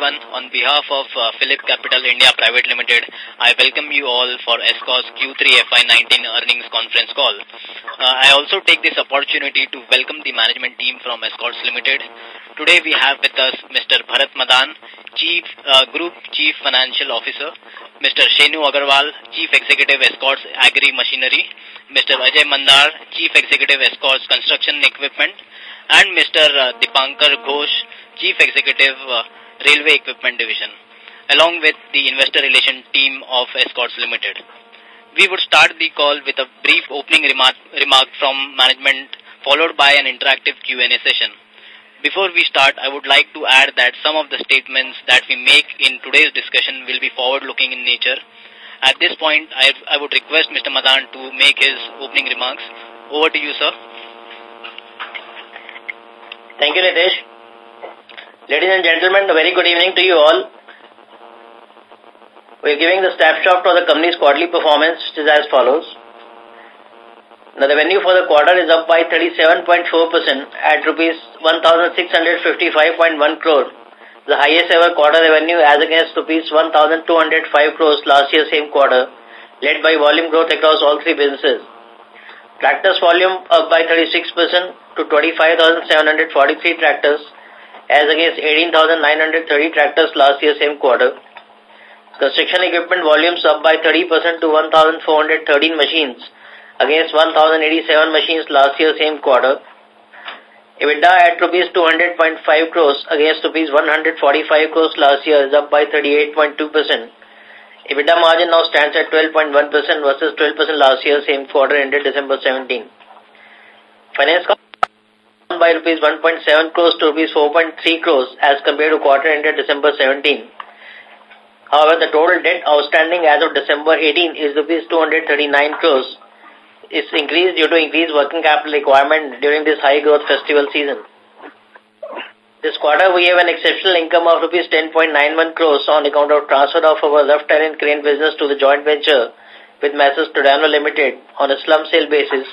everyone. On behalf of uh, Phillip Capital India Private Limited, I welcome you all for ESCO's Q3 FY19 earnings conference call. Uh, I also take this opportunity to welcome the management team from ESCORTS Limited. Today we have with us Mr. Bharat Madan, Chief uh, Group Chief Financial Officer, Mr. Shenu Agarwal, Chief Executive Escorts Agri Machinery, Mr. Ajay Mandahr, Chief Executive Escorts Construction Equipment, and Mr. Dipankar Ghosh, Chief Executive Railway Equipment Division, along with the Investor Relation team of Escorts Limited. We would start the call with a brief opening remark, remark from management followed by an interactive Q&A session. Before we start, I would like to add that some of the statements that we make in today's discussion will be forward-looking in nature. At this point, I, I would request Mr. Madan to make his opening remarks. Over to you, sir. Thank you, Nitesh. Ladies and gentlemen, a very good evening to you all. We are giving the snapshot of the company's quarterly performance, which is as follows. Now, the revenue for the quarter is up by 37.4% at rupees 1,655.1 crore, the highest ever quarter revenue as against rupees 1,205 crores last year same quarter, led by volume growth across all three businesses. Tractors volume up by 36% to 25,743 tractors as against 18,930 tractors last year same quarter. Construction equipment volumes up by 30% to 1,413 machines against 1,087 machines last year same quarter. EBITDA at rupees 200.5 crores against rupees 145 crores last year is up by 38.2%. EBITDA margin now stands at 12.1% versus 12% last year same quarter ended December 17. Finance cost by rupees 1.7 crores to rupees 4.3 crores as compared to quarter ended December 17. However, the total debt outstanding as of December 18 is rupees 239 crores. It's increased due to increased working capital requirement during this high growth festival season. This quarter, we have an exceptional income of rupees 10.91 crores on account of transfer of our terrain crane business to the joint venture with Messrs. Tadano Limited on a slump sale basis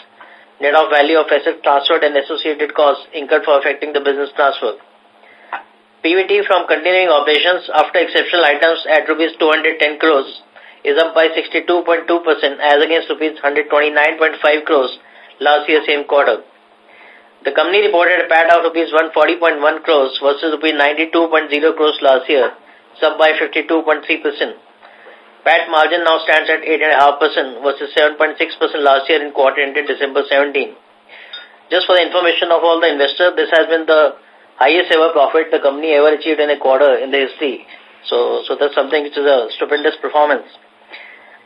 net of value of assets transferred and associated costs incurred for affecting the business transfer. PBT from continuing operations after exceptional items at rupees 210 crores is up by 62.2% as against rupees 129.5 crores last year same quarter. The company reported a PAT of rupees 140.1 crores versus rupees 92.0 crores last year, sub by 52.3%. PAT margin now stands at 8.5% versus 7.6% last year in quarter ended December 17. Just for the information of all the investors, this has been the highest ever profit the company ever achieved in a quarter in the history. So, so that's something which is a stupendous performance.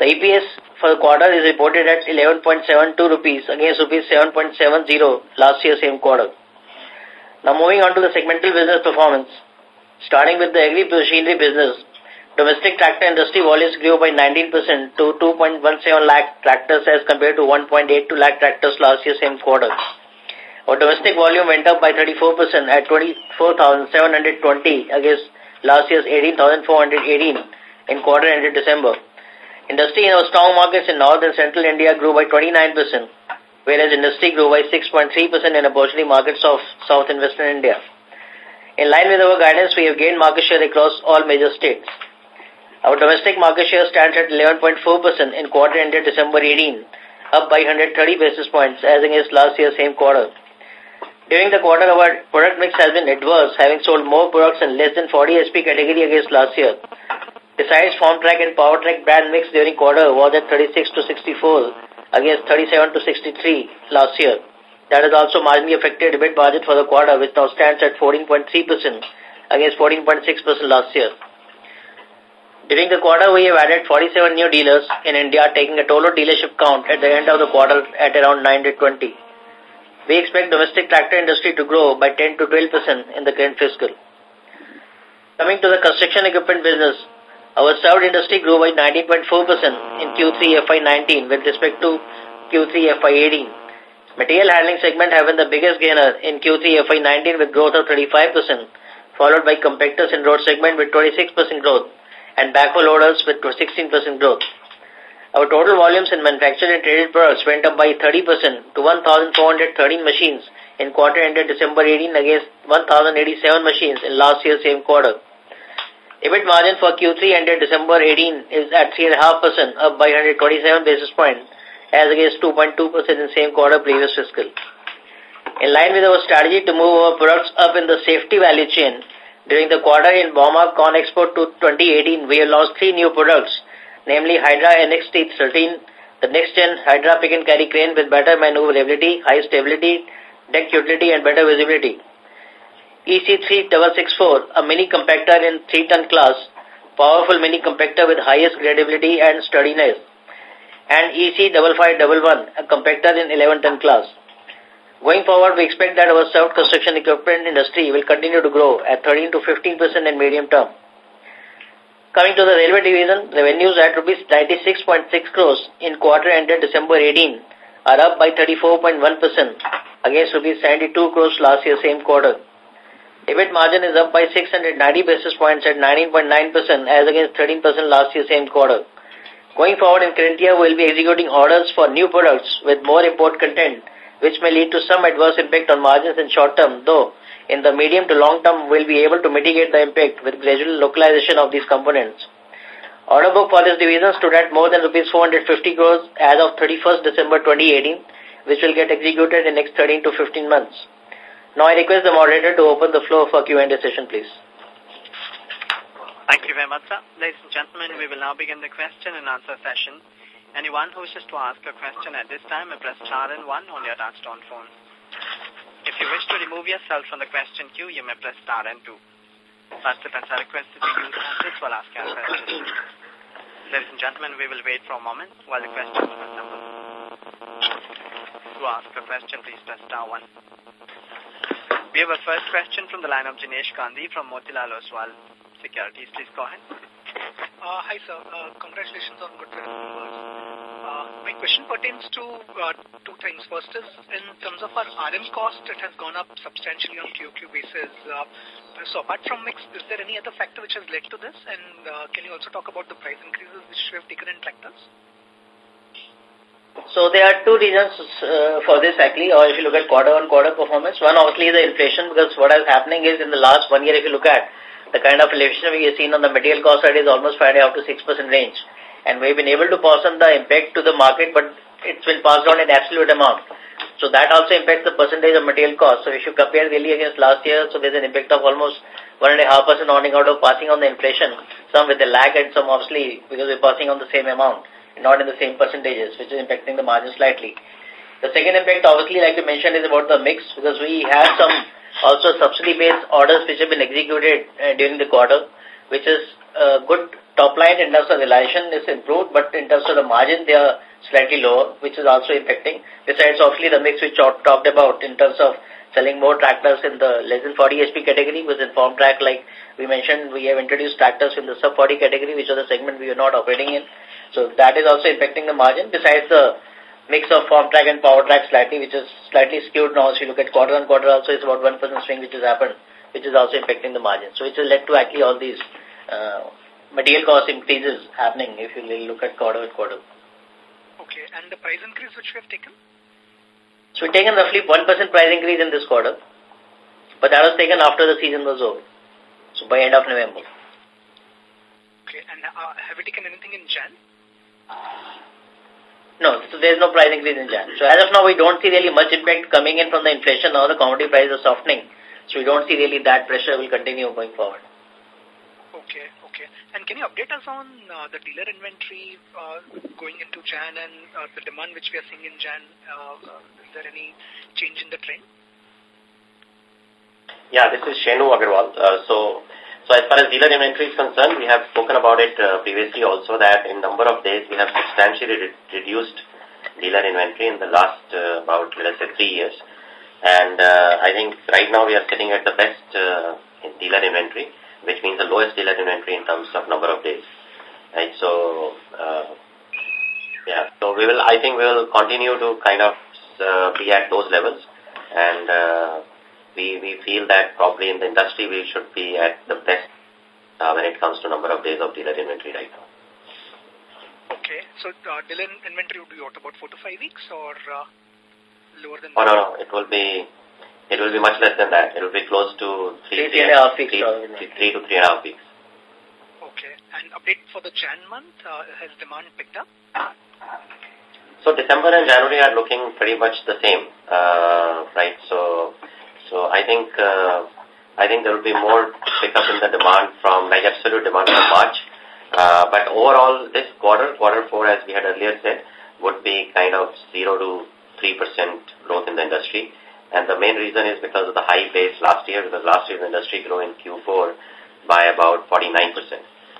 The EPS for the quarter is reported at 11.72 rupees against rupees 7.70 last year same quarter. Now moving on to the segmental business performance. Starting with the agri machinery business, Domestic tractor industry volumes grew by 19% to 2.17 lakh tractors as compared to 1.82 lakh tractors last year same quarter. Our domestic volume went up by 34% at 24,720 against last year's 18,418 in quarter ended December. Industry in our strong markets in North and Central India grew by 29%, whereas industry grew by 6.3% in opportunity markets of South and Western India. In line with our guidance, we have gained market share across all major states. Our domestic market share stands at 11.4% in quarter ended December 18, up by 130 basis points as against last year's same quarter. During the quarter, our product mix has been adverse, having sold more products in less than 40 HP category against last year. Besides, Farmtrac and Powertrac brand mix during quarter was at 36 to 64 against 37 to 63 last year. That has also marginally affected EBIT budget for the quarter, which now stands at 14.3% against 14.6% last year. During the quarter, we have added 47 new dealers in India, taking a total dealership count at the end of the quarter at around 920. We expect domestic tractor industry to grow by 10 to 12% in the current fiscal. Coming to the construction equipment business, our served industry grew by 19.4% in Q3 FY19 with respect to Q3 FY18. Material handling segment been the biggest gainer in Q3 FY19 with growth of 35%, followed by compactors in road segment with 26% growth and backhoe loaders with 16% growth. Our total volumes in manufactured and traded products went up by 30% to 1,413 machines in quarter ended December 18 against 1,087 machines in last year's same quarter. EBIT margin for Q3 ended December 18 is at 3.5%, up by 127 basis points, as against 2.2% in same quarter previous fiscal. In line with our strategy to move our products up in the safety value chain, during the quarter in Bauma Con Expo 2018, we have launched three new products, namely Hydra NXT13, the next-gen Hydra pick-and-carry crane with better maneuverability, high stability, deck utility, and better visibility. EC3664, a mini compactor in 3-ton class, powerful mini compactor with highest gradability and sturdiness. And EC5511, a compactor in 11-ton class. Going forward, we expect that our soft construction equipment industry will continue to grow at 13 to 15% in medium term. Coming to the railway division, revenues at rupees 96.6 crores in quarter ended December 18 are up by 34.1% against rupees 72 crores last year same quarter. EBIT margin is up by 690 basis points at 19.9% as against 13% last year same quarter. Going forward in current year, we will be executing orders for new products with more import content, which may lead to some adverse impact on margins in short term, though in the medium to long term, we'll be able to mitigate the impact with gradual localization of these components. Order book for this division stood at more than rupees 450 crores as of 31st December 2018, which will get executed in next 13 to 15 months. Now I request the moderator to open the floor for Q&A session, please. Thank you very much, sir. Ladies and gentlemen, we will now begin the question and answer session. Anyone who wishes to ask a question at this time may press star and one on your touchtone phone. If you wish to remove yourself from the question queue, you may press star and two. Participants are requested to use handsets while asking a question. Ladies and gentlemen, we will wait for a moment while the questions are assembled. To ask a question, please press star one. We have a first question from the line of Jinesh Gandhi from Motilal Oswal Securities. Please go ahead. Uh, hi, sir. Uh, congratulations on good numbers. Uh, my question pertains to uh, two things. First is, in terms of our RM cost, it has gone up substantially on QQ basis. Uh, so apart from mix, is there any other factor which has led to this? And uh, can you also talk about the price increases which we have taken in tractors? So there are two reasons uh, for this actually, or if you look at quarter-on-quarter -quarter performance. One obviously is the inflation because what is happening is in the last one year if you look at the kind of inflation we have seen on the material cost side is almost 5.5 to 6% range. And we've been able to pass on the impact to the market, but it's been passed on in absolute amount. So that also impacts the percentage of material cost. So if you compare really against last year, so there's an impact of almost 1.5% earning out of passing on the inflation, some with a lag and some obviously because we're passing on the same amount not in the same percentages, which is impacting the margin slightly. The second impact, obviously, like you mentioned, is about the mix, because we have some also subsidy-based orders which have been executed uh, during the quarter, which is a good top line in terms of realization is improved, but in terms of the margin, they are slightly lower, which is also impacting. Besides, obviously, the mix which talked about in terms of selling more tractors in the less than 40 HP category was in Farmtrac, like we mentioned, we have introduced tractors in the sub 40 category, which is the segment we are not operating in. So that is also impacting the margin, besides the mix of Farmtrac and Powertrac slightly, which is slightly skewed now. If you look at quarter on quarter also, it's about 1% swing which has happened, which is also impacting the margin. So which has led to actually all these uh, material cost increases happening if you look at quarter on quarter. Okay, and the price increase which we have taken? So we've taken roughly 1% price increase in this quarter, but that was taken after the season was over, so by end of November. Okay, and uh, have you taken anything in Jan? No, so there's no price increase in Jan. So as of now, we don't see really much impact coming in from the inflation or the commodity prices are softening. So we don't see really that pressure will continue going forward. Okay, okay. And can you update us on uh, the dealer inventory uh, going into Jan and uh, the demand which we are seeing in Jan? Uh, uh, is there any change in the trend? Yeah, this is Shenu Agarwal. Uh, so so as far as dealer inventory is concerned, we have spoken about it uh, previously also that in number of days we have substantially re reduced dealer inventory in the last uh, about, let's say, three years. And uh, I think right now we are sitting at the best uh, dealer inventory, which means the lowest dealer inventory in terms of number of days. Right, so, uh, yeah, so we will, I think we will continue to kind of uh, be at those levels and we, we feel that probably in the industry we should be at the best uh, when it comes to number of days of dealer inventory right now. Okay, so uh, dealer inventory would be what, about four to five weeks or uh, lower than oh, that? no, no, it will be it will be much less than that. It will be close to three, three, three and a half weeks. Three, three, three to three and a half weeks. an update for the Jan month? Uh, has demand picked up? So December and January are looking pretty much the same, uh, right? So, so I think uh, I think there will be more pickup in the demand from like absolute demand from March. Uh, but overall, this quarter, quarter four, as we had earlier said, would be kind of zero to three percent growth in the industry. And the main reason is because of the high base last year, because last year the industry grew in Q4 by about 49%.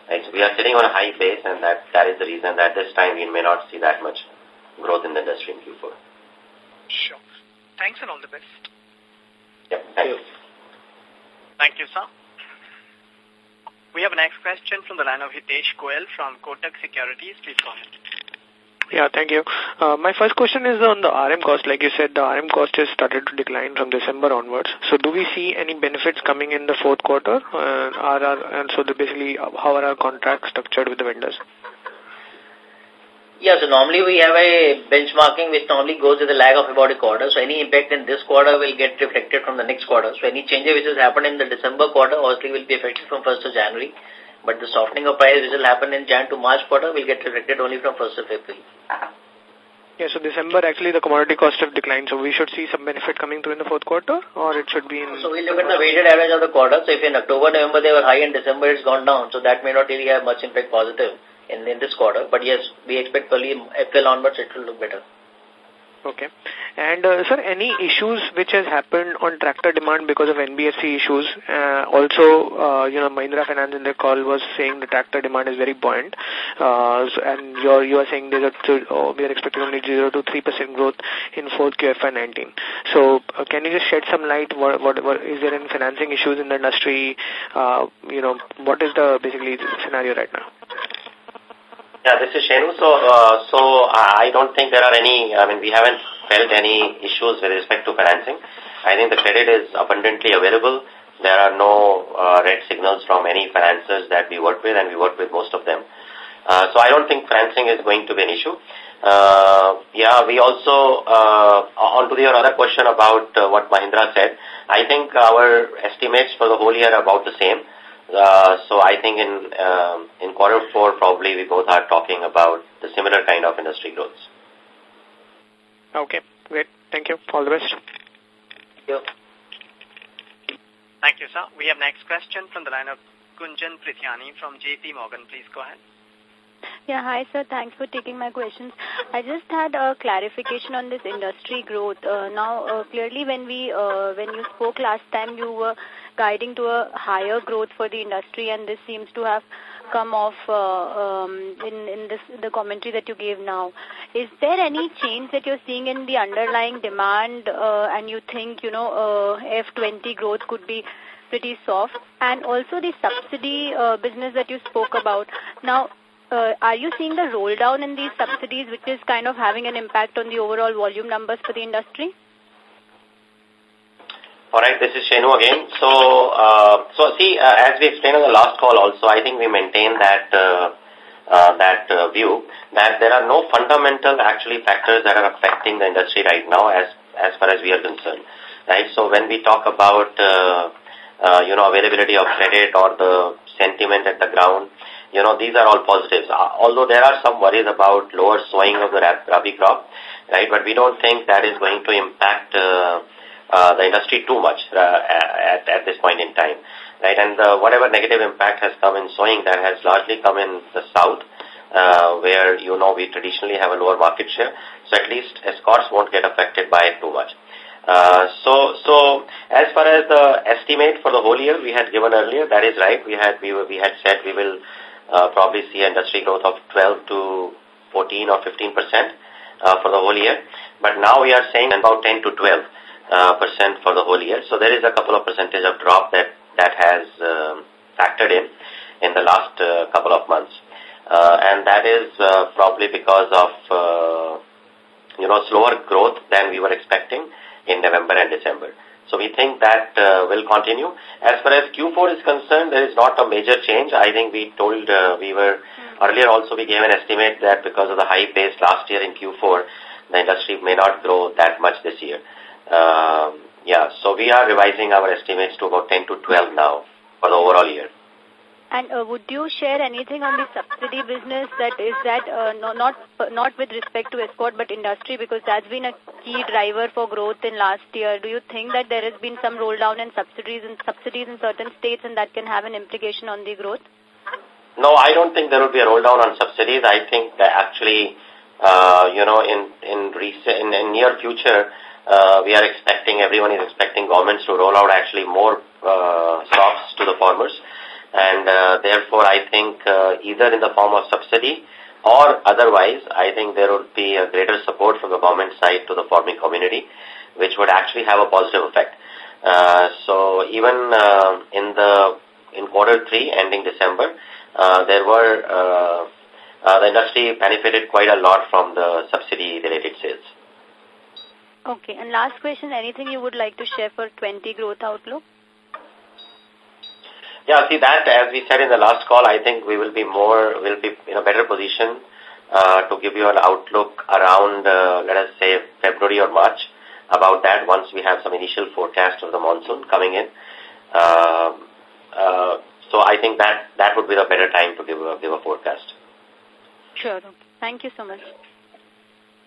Right? So we are sitting on a high base and that, that is the reason that this time we may not see that much growth in the industry in Q4. Sure. Thanks and all the best. Yep, thank you. Thank you, sir. We have a next question from the line of Hitesh Goel from Kotak Securities. Please go ahead. Yeah, thank you. Uh, my first question is on the RM cost. Like you said, the RM cost has started to decline from December onwards. So do we see any benefits coming in the fourth quarter? Uh, are our, and so the basically, how are our contracts structured with the vendors? Yeah, so normally we have a benchmarking which normally goes with a lag of about a quarter. So any impact in this quarter will get reflected from the next quarter. So any change which has happened in the December quarter obviously will be affected from 1st of January. But the softening of price which will happen in Jan to March quarter will get reflected only from 1st of April. Yeah, so December actually the commodity cost have declined, so we should see some benefit coming through in the fourth quarter, or it should be in... So we look at the weighted average of the quarter. So if in October, November they were high and December it's gone down, so that may not really have much impact positive in, in this quarter. But yes, we expect early April onwards it will look better. Okay. And, uh, sir, any issues which has happened on tractor demand because of NBFC issues? Uh, also, uh, you know, Mahindra Finance in their call was saying the tractor demand is very buoyant. Uh, so, and you're, you are saying there's a, oh, we are expecting only 0 to 3% growth in 4th QFI19. So, uh, can you just shed some light? What, what, what, is there any financing issues in the industry? Uh, you know, what is the basically the scenario right now? Yeah, this is Shenu. So, uh, so I don't think there are any, I mean, we haven't felt any issues with respect to financing. I think the credit is abundantly available. There are no uh, red signals from any financiers that we work with, and we work with most of them. Uh, so I don't think financing is going to be an issue. Uh, yeah, we also, uh, on to your other question about uh, what Mahindra said, I think our estimates for the whole year are about the same. Uh, so I think in um, in quarter four, probably we both are talking about the similar kind of industry growth. Okay, great. Thank you. All the best. Thank you. Thank you, sir. We have next question from the line of Gunjan Prithyani from JP Morgan. Please go ahead. Yeah, hi sir. Thanks for taking my questions. I just had a clarification on this industry growth. Uh, now, uh, clearly when we uh, when you spoke last time, you were guiding to a higher growth for the industry, and this seems to have come off uh, um, in in this the commentary that you gave now. Is there any change that you're seeing in the underlying demand, uh, and you think you know uh, F20 growth could be pretty soft, and also the subsidy uh, business that you spoke about now. Uh, are you seeing the roll down in these subsidies, which is kind of having an impact on the overall volume numbers for the industry? All right, this is Shenu again. So, uh, so see, uh, as we explained on the last call also, I think we maintain that uh, uh, that uh, view that there are no fundamental actually factors that are affecting the industry right now as as far as we are concerned, right? So when we talk about uh, uh, you know availability of credit or the sentiment at the ground, you know these are all positives. Uh, although there are some worries about lower sowing of the rabi crop, right? But we don't think that is going to impact. Uh, uh, the industry too much uh, at, at this point in time, right? And uh, whatever negative impact has come in sowing, that has largely come in the south, uh, where, you know, we traditionally have a lower market share. So at least escorts won't get affected by it too much. Uh, so, so as far as the estimate for the whole year we had given earlier, that is right. We had, we, we had said we will uh, probably see industry growth of 12 to 14 or 15 percent uh, for the whole year. But now we are saying about 10 to 12 uh, percent for the whole year. So there is a couple of percentage of drop that, that has um, factored in in the last uh, couple of months. Uh, and that is uh, probably because of, uh, you know, slower growth than we were expecting in November and December. So we think that uh, will continue. As far as Q4 is concerned, there is not a major change. I think we told, uh, we were, earlier also we gave an estimate that because of the high base last year in Q4, the industry may not grow that much this year. Um, yeah, so we are revising our estimates to about 10 to 12 now for the overall year. And uh, would you share anything on the subsidy business that is that uh, no, not not with respect to escort but industry because that's been a key driver for growth in last year. Do you think that there has been some roll down in subsidies and subsidies in certain states and that can have an implication on the growth? No, I don't think there will be a roll down on subsidies. I think that actually, uh, you know, in in recent in, in near future, uh, we are expecting everyone is expecting governments to roll out actually more uh, stocks to the farmers and uh, therefore I think uh, either in the form of subsidy or otherwise, I think there would be a greater support from the government side to the farming community, which would actually have a positive effect. Uh, so even uh, in the in quarter three ending December, uh, there were uh, uh, the industry benefited quite a lot from the subsidy related sales. Okay, and last question, anything you would like to share for 20 growth outlook? Yeah, see that, as we said in the last call, I think we will be more, will be in a better position uh, to give you an outlook around, uh, let us say, February or March about that once we have some initial forecast of the monsoon coming in. Uh, uh, so I think that that would be the better time to give a, give a forecast. Sure. Thank you so much.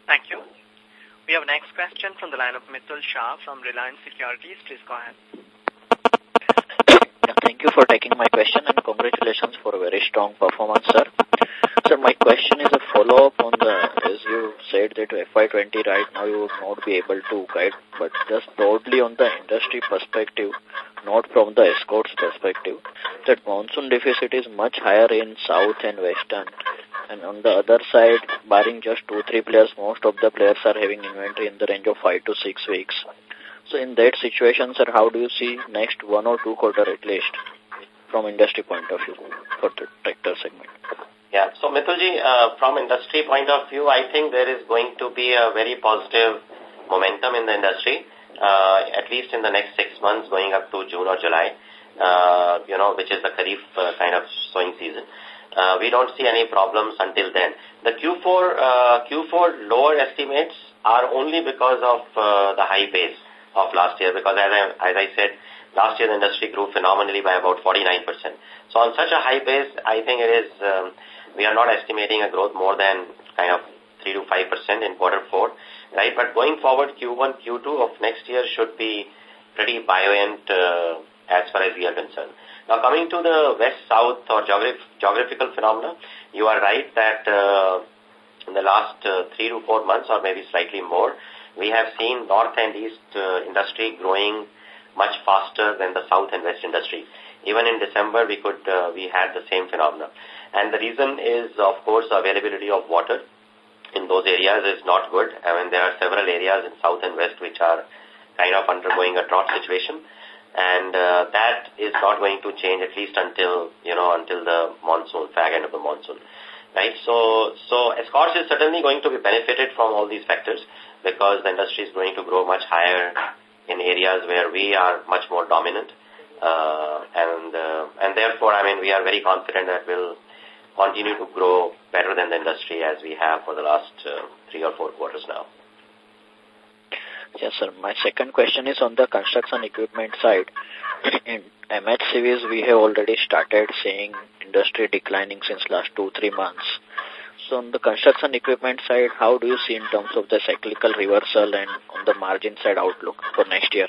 Thank you. We have next question from the line of Mitul Shah from Reliance Securities. Please go ahead. Thank you for taking my question and congratulations for a very strong performance, sir. Sir, my question is a follow-up on the, as you said that FY20 right now you would not be able to guide, but just broadly on the industry perspective, not from the Escorts perspective, that monsoon deficit is much higher in south and western. And on the other side, barring just two, three players, most of the players are having inventory in the range of five to six weeks. So in that situation, sir, how do you see next one or two quarter at least from industry point of view for the tractor segment? Yeah, so Mitulji, uh, from industry point of view, I think there is going to be a very positive momentum in the industry, uh, at least in the next six months going up to June or July, uh, you know, which is the Kharif uh, kind of sowing season. Uh, we don't see any problems until then. The Q4, uh, Q4 lower estimates are only because of uh, the high base of last year because as I, as I said, last year the industry grew phenomenally by about 49%. So on such a high base, I think it is, um, we are not estimating a growth more than kind of 3 to 5% in quarter four, right? But going forward, Q1, Q2 of next year should be pretty buoyant uh, as far as we are concerned. Now coming to the west-south or geograph geographical phenomena, you are right that uh, in the last uh, three to four months or maybe slightly more, we have seen north and east industry growing much faster than the south and west industry. Even in December, we could we had the same phenomena, and the reason is, of course, availability of water in those areas is not good. I mean, there are several areas in south and west which are kind of undergoing a drought situation, and uh, that is not going to change at least until you know until the monsoon, fag end of the monsoon right? So, so Escorts is certainly going to be benefited from all these factors because the industry is going to grow much higher in areas where we are much more dominant. Uh, and, uh, and therefore, I mean, we are very confident that we'll continue to grow better than the industry as we have for the last uh, three or four quarters now. Yes, sir. My second question is on the construction equipment side. In MHCVs, we have already started seeing industry declining since last two, three months. So on the construction equipment side, how do you see in terms of the cyclical reversal and on the margin side outlook for next year?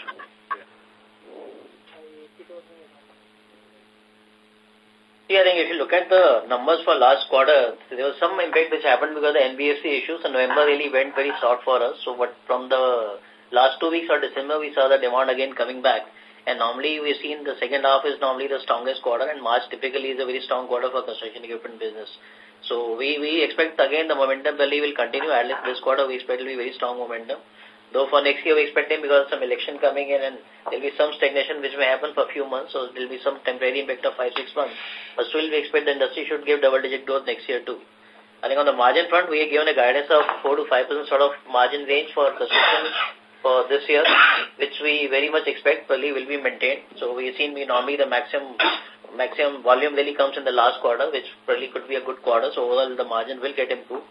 See, I think if you look at the numbers for last quarter, there was some impact which happened because of the NBFC issues, and November ah. really went very short for us. So, but from the last two weeks of December, we saw the demand again coming back. And normally we've seen the second half is normally the strongest quarter and March typically is a very strong quarter for construction equipment business. So we, we expect again the momentum really will continue. At least this quarter we expect to be very strong momentum. Though for next year we expecting because of some election coming in and there'll be some stagnation which may happen for a few months. So there'll be some temporary impact of five, six months. But still we expect the industry should give double digit growth next year too. I think on the margin front, we are given a guidance of 4 to 5% sort of margin range for construction for this year, which we very much expect probably will be maintained. So we've seen we normally the maximum maximum volume really comes in the last quarter, which probably could be a good quarter. So overall the margin will get improved.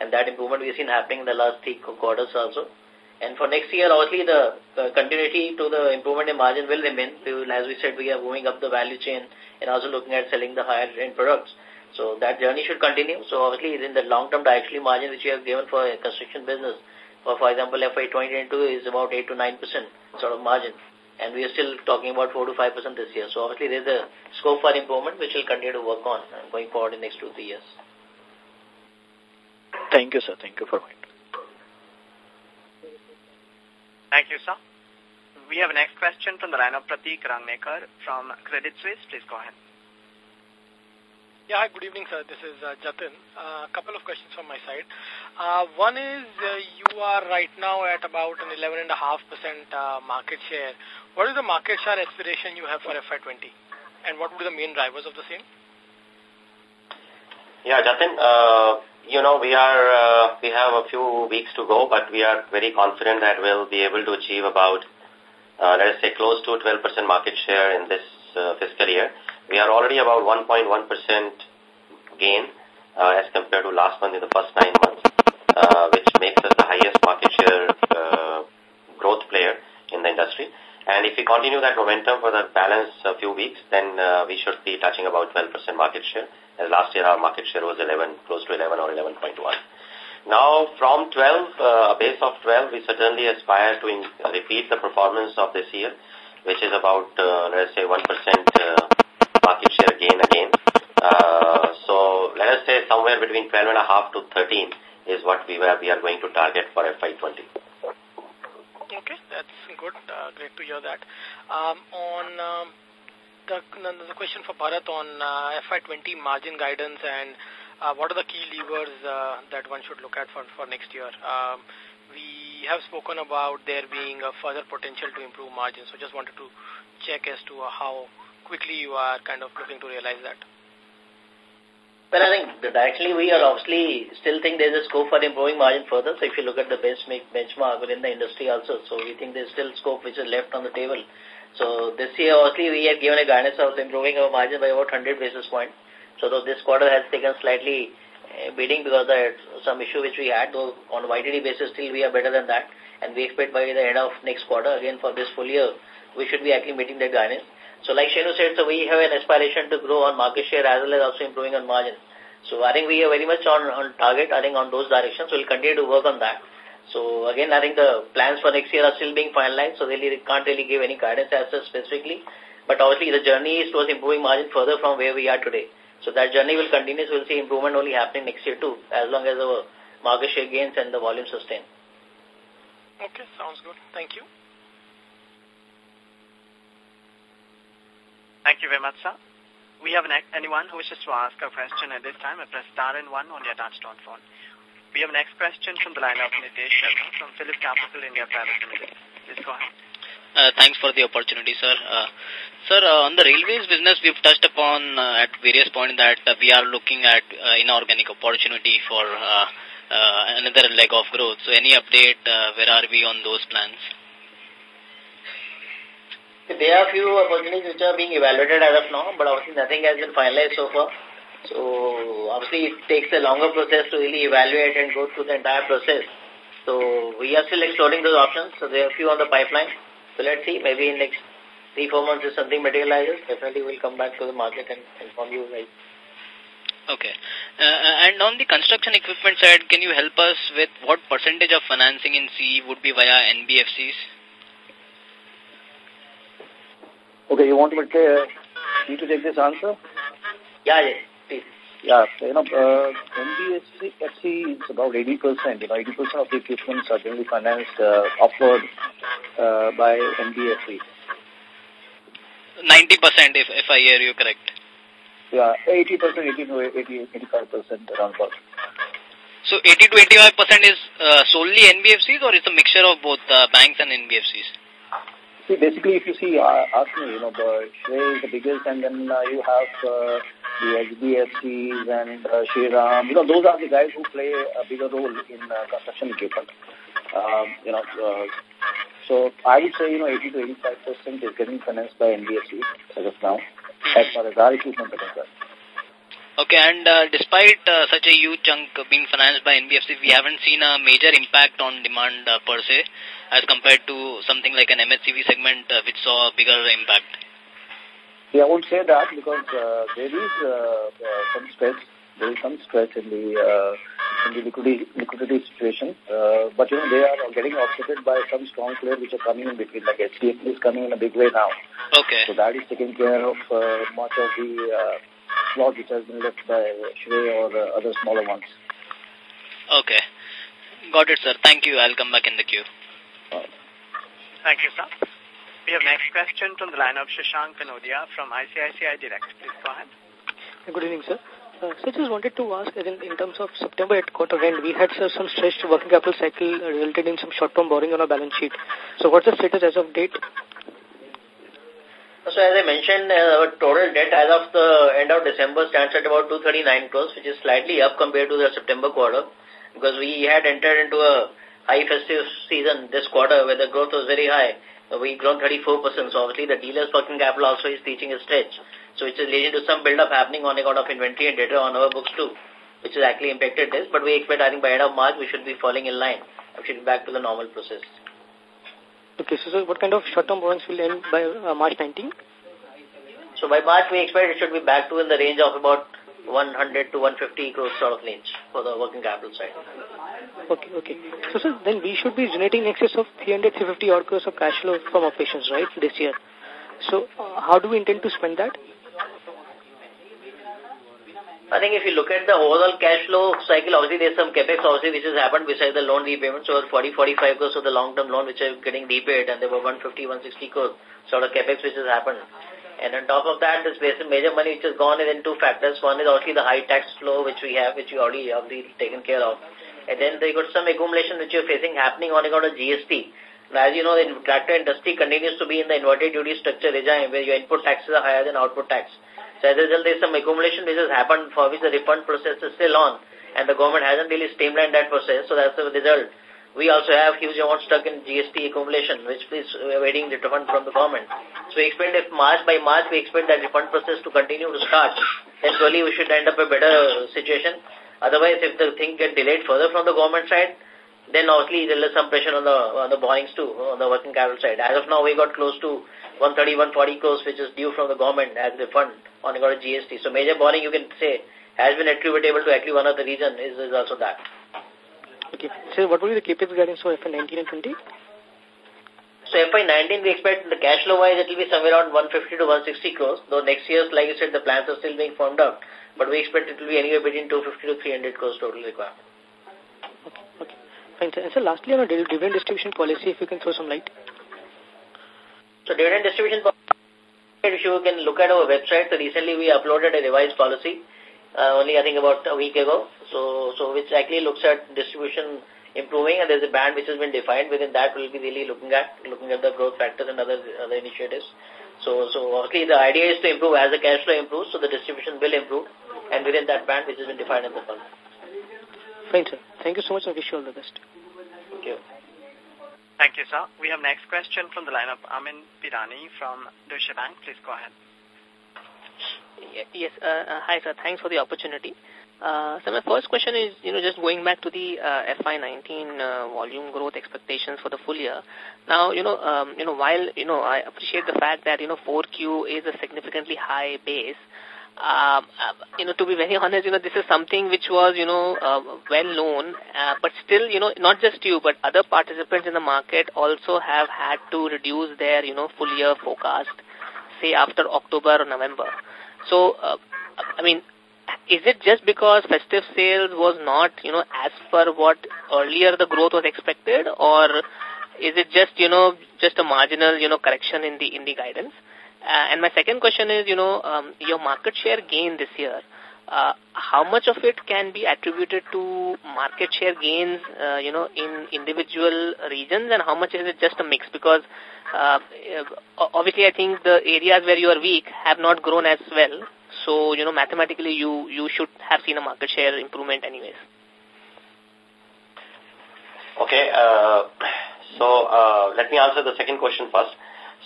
And that improvement we've seen happening in the last three quarters also. And for next year, obviously, the, continuity to the improvement in margin will remain. As we said, we are moving up the value chain and also looking at selling the higher end products. So that journey should continue. So obviously, in the long-term directionally margin which we have given for a construction business, for, for example, FY 2022 is about 8 to 9% sort of margin. And we are still talking about 4 to 5% this year. So obviously, there is a scope for improvement which we'll continue to work on uh, going forward in the next two, three years. Thank you, sir. Thank you for my Thank you, sir. We have a next question from the line of Pratik Rangnekar from Credit Suisse. Please go ahead. Yeah, hi, good evening, sir. This is uh, Jatin. A uh, couple of questions from my side. Uh, one is uh, you are right now at about an 11.5% uh, market share. What is the market share aspiration you have for FY20? And what would be the main drivers of the same? Yeah, Jatin, uh, you know, we are, uh, we have a few weeks to go, but we are very confident that we'll be able to achieve about, uh, let us say, close to 12% market share in this uh, fiscal year. We are already about 1.1% gain uh, as compared to last month in the first nine months, uh, which makes us the highest market share uh, growth player in the industry. And if we continue that momentum for the balance a few weeks, then uh, we should be touching about 12% market share. As last year, our market share was 11, close to 11 or 11.1. Now, from 12, uh, a base of 12, we certainly aspire to repeat the performance of this year, which is about, uh, let's say, 1% uh, market share gain again. Uh, so, let us say somewhere between 12.5 to 13 is what we, were, we are going to target for FY20. Good. Uh, great to hear that. Um, on um, the, the question for Bharat on uh, FY20 margin guidance and uh, what are the key levers uh, that one should look at for, for next year? Um, we have spoken about there being a further potential to improve margins, so just wanted to check as to how quickly you are kind of looking to realize that. Well, I think actually we are obviously still think there's a scope for improving margin further. So if you look at the best benchmark within the industry also, so we think there's still scope which is left on the table. So this year, obviously, we have given a guidance of improving our margin by about 100 basis points. So though this quarter has taken slightly uh, beating because of some issue which we had, though on YTD basis still we are better than that. And we expect by the end of next quarter, again for this full year, we should be actually meeting guidance. So like Shenu said, so we have an aspiration to grow on market share as well as also improving on margin. So I think we are very much on, on target, I think on those directions. We'll continue to work on that. So again, I think the plans for next year are still being finalized, so really can't really give any guidance as such specifically. But obviously the journey is towards improving margin further from where we are today. So that journey will continue, so we'll see improvement only happening next year too, as long as our market share gains and the volume sustain. Okay, sounds good. Thank you. Thank you very much, sir. We have anyone who wishes to ask a question at this time, press star and one on your touchtone phone. We have next question from the line of Nitesh Sharma from Phillip Capital India Private Limited. Please go ahead. Uh, thanks for the opportunity, sir. Uh, sir, uh, on the railways business, we've touched upon uh, at various points that uh, we are looking at uh, inorganic opportunity for uh, uh, another leg of growth. So any update, uh, where are we on those plans? There are few opportunities which are being evaluated as of now, but obviously nothing has been finalized so far. So obviously it takes a longer process to really evaluate and go through the entire process. So we are still exploring those options. So there are a few on the pipeline. So let's see, maybe in next three, four months if something materializes, definitely we'll come back to the market and inform you guys. Okay. Uh, and on the construction equipment side, can you help us with what percentage of financing in CE would be via NBFCs? Okay, you want me to, me to take this answer? Yeah, yeah. Yeah, you know, uh, NBFC FC is about 80%. You know, 80% of the equipments are generally financed uh, offered uh, by NBFC. 90% if, if I hear you correct. Yeah, 80%, 80 to 80, 85% around about. So 80 to 85% is uh, solely NBFCs or it's a mixture of both uh, banks and NBFCs? See, basically, if you see, uh, ask me, you know, the Srei is the biggest, and then uh, you have uh, the HDFCs and uh, Shriram. You know, those are the guys who play a bigger role in uh, construction equipment. Um, you know, uh, so I would say, you know, 80 to 85 percent is getting financed by NBFC as of now, as far as our equipment is concerned. Okay, and uh, despite uh, such a huge chunk being financed by NBFC, we haven't seen a major impact on demand uh, per se as compared to something like an MHCV segment uh, which saw a bigger impact. Yeah, I won't say that because uh, there is uh, uh, some stress. There is some stress in the uh, in the liquidity liquidity situation, uh, but you know they are getting offset by some strong players which are coming in between. Like HDFC is coming in a big way now. Okay. So that is taking care of uh, much of the uh, slot which has been left by Srei or uh, other smaller ones. Okay. Got it, sir. Thank you. I'll come back in the queue. Thank you, sir. We have next question from the line of Shashank Kanodia from ICICI Direct. Please go ahead. Good evening, sir. Uh, so I just wanted to ask, in, in terms of September at quarter end, we had sir, some stretched working capital cycle uh, resulted in some short-term borrowing on our balance sheet. So what's the status as of date? So as I mentioned, uh, our total debt as of the end of December stands at about 239 crores, which is slightly up compared to the September quarter, because we had entered into a high festive season this quarter where the growth was very high. We grown 34%, so obviously the dealer's working capital also is reaching a stretch. So which is leading to some build-up happening on account of inventory and data on our books too, which has actually impacted this. But we expect, I think by end of March, we should be falling in line. We should be back to the normal process. Okay, so, so what kind of short-term borrowings will end by uh, March 19? So by March, we expect it should be back to in the range of about 100 to 150 crores sort of range for the working capital side. Okay, okay. So, sir, then we should be generating excess of 300, 350 odd crores of cash flow from operations, right, this year. So, uh, how do we intend to spend that? I think if you look at the overall cash flow cycle, obviously there's some capex obviously which has happened besides the loan repayments. So 40, 45 crores of the long-term loan which are getting repaid and there were 150, 160 crores sort of capex which has happened. And on top of that, this major money which has gone in two factors. One is obviously the high tax flow which we have, which we already have taken care of. And then they got some accumulation which you're facing happening on account of GST. Now, as you know, the tractor industry continues to be in the inverted duty structure regime where your input taxes are higher than output tax. So as a result, there's some accumulation which has happened for which the refund process is still on and the government hasn't really streamlined that process. So that's the result. We also have huge amounts stuck in GST accumulation, which is awaiting the refund from the government. So we expect if March by March, we expect that refund process to continue to start. Then surely we should end up a better situation. Otherwise, if the thing get delayed further from the government side, then obviously there is some pressure on the on the borrowings too, on the working capital side. As of now, we got close to 130, 140 crores, which is due from the government as refund on account of GST. So major borrowing, you can say, has been attributable to actually one of the reason is, is also that. Okay. So what will be the CAPEX guidance for FY 19 and 20? So FY 19, we expect the cash flow wise, it will be somewhere around 150 to 160 crores. Though next year's, like you said, the plans are still being formed out. But we expect it will be anywhere between 250 to 300 crores total requirement. Okay, okay. Fine, sir. And so lastly, on a dividend distribution policy, if you can throw some light. So dividend distribution policy, if you can look at our website, so recently we uploaded a revised policy, uh, only I think about a week ago. So, so which actually looks at distribution improving and there's a band which has been defined. Within that we'll be really looking at, looking at the growth factors and other, other initiatives. So, so obviously the idea is to improve as the cash flow improves, so the distribution will improve and within that band which has been defined in the policy. Fine, sir. Thank you so much and wish you all the best. Thank you. Thank you, sir. We have next question from the line of Amyn Pirani from Deutsche Bank. Please go ahead. Yes, uh, uh, hi sir. Thanks for the opportunity. Uh, so my first question is, you know, just going back to the uh, FY19 uh, volume growth expectations for the full year. Now, you know, um, you know, while you know, I appreciate the fact that you know 4Q is a significantly high base. Um, uh, you know, to be very honest, you know, this is something which was, you know, uh, well known, uh, but still, you know, not just you, but other participants in the market also have had to reduce their, you know, full year forecast, say after October or November. So, uh, I mean, is it just because festive sales was not, you know, as per what earlier the growth was expected, or is it just, you know, just a marginal, you know, correction in the in the guidance? Uh, and my second question is, you know, um, your market share gain this year, uh, how much of it can be attributed to market share gains, uh, you know, in individual regions, and how much is it just a mix? Because uh, obviously, I think the areas where you are weak have not grown as well. So, you know, mathematically, you you should have seen a market share improvement, anyways. Okay. Uh, so uh, let me answer the second question first.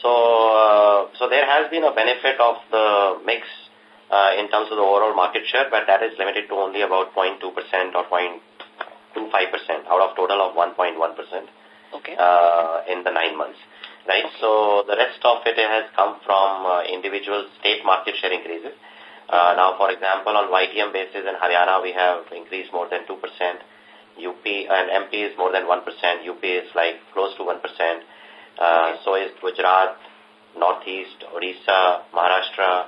So, uh, so there has been a benefit of the mix uh, in terms of the overall market share, but that is limited to only about 0.2% or 0.25% out of total of 1.1% okay. uh, in the nine months. Right, so the rest of it has come from uh, individual state market share increases. Uh, now, for example, on YTM basis in Haryana, we have increased more than 2%. UP and MP is more than 1%. UP is like close to 1%. Uh, so is Gujarat, Northeast, Odisha, Maharashtra,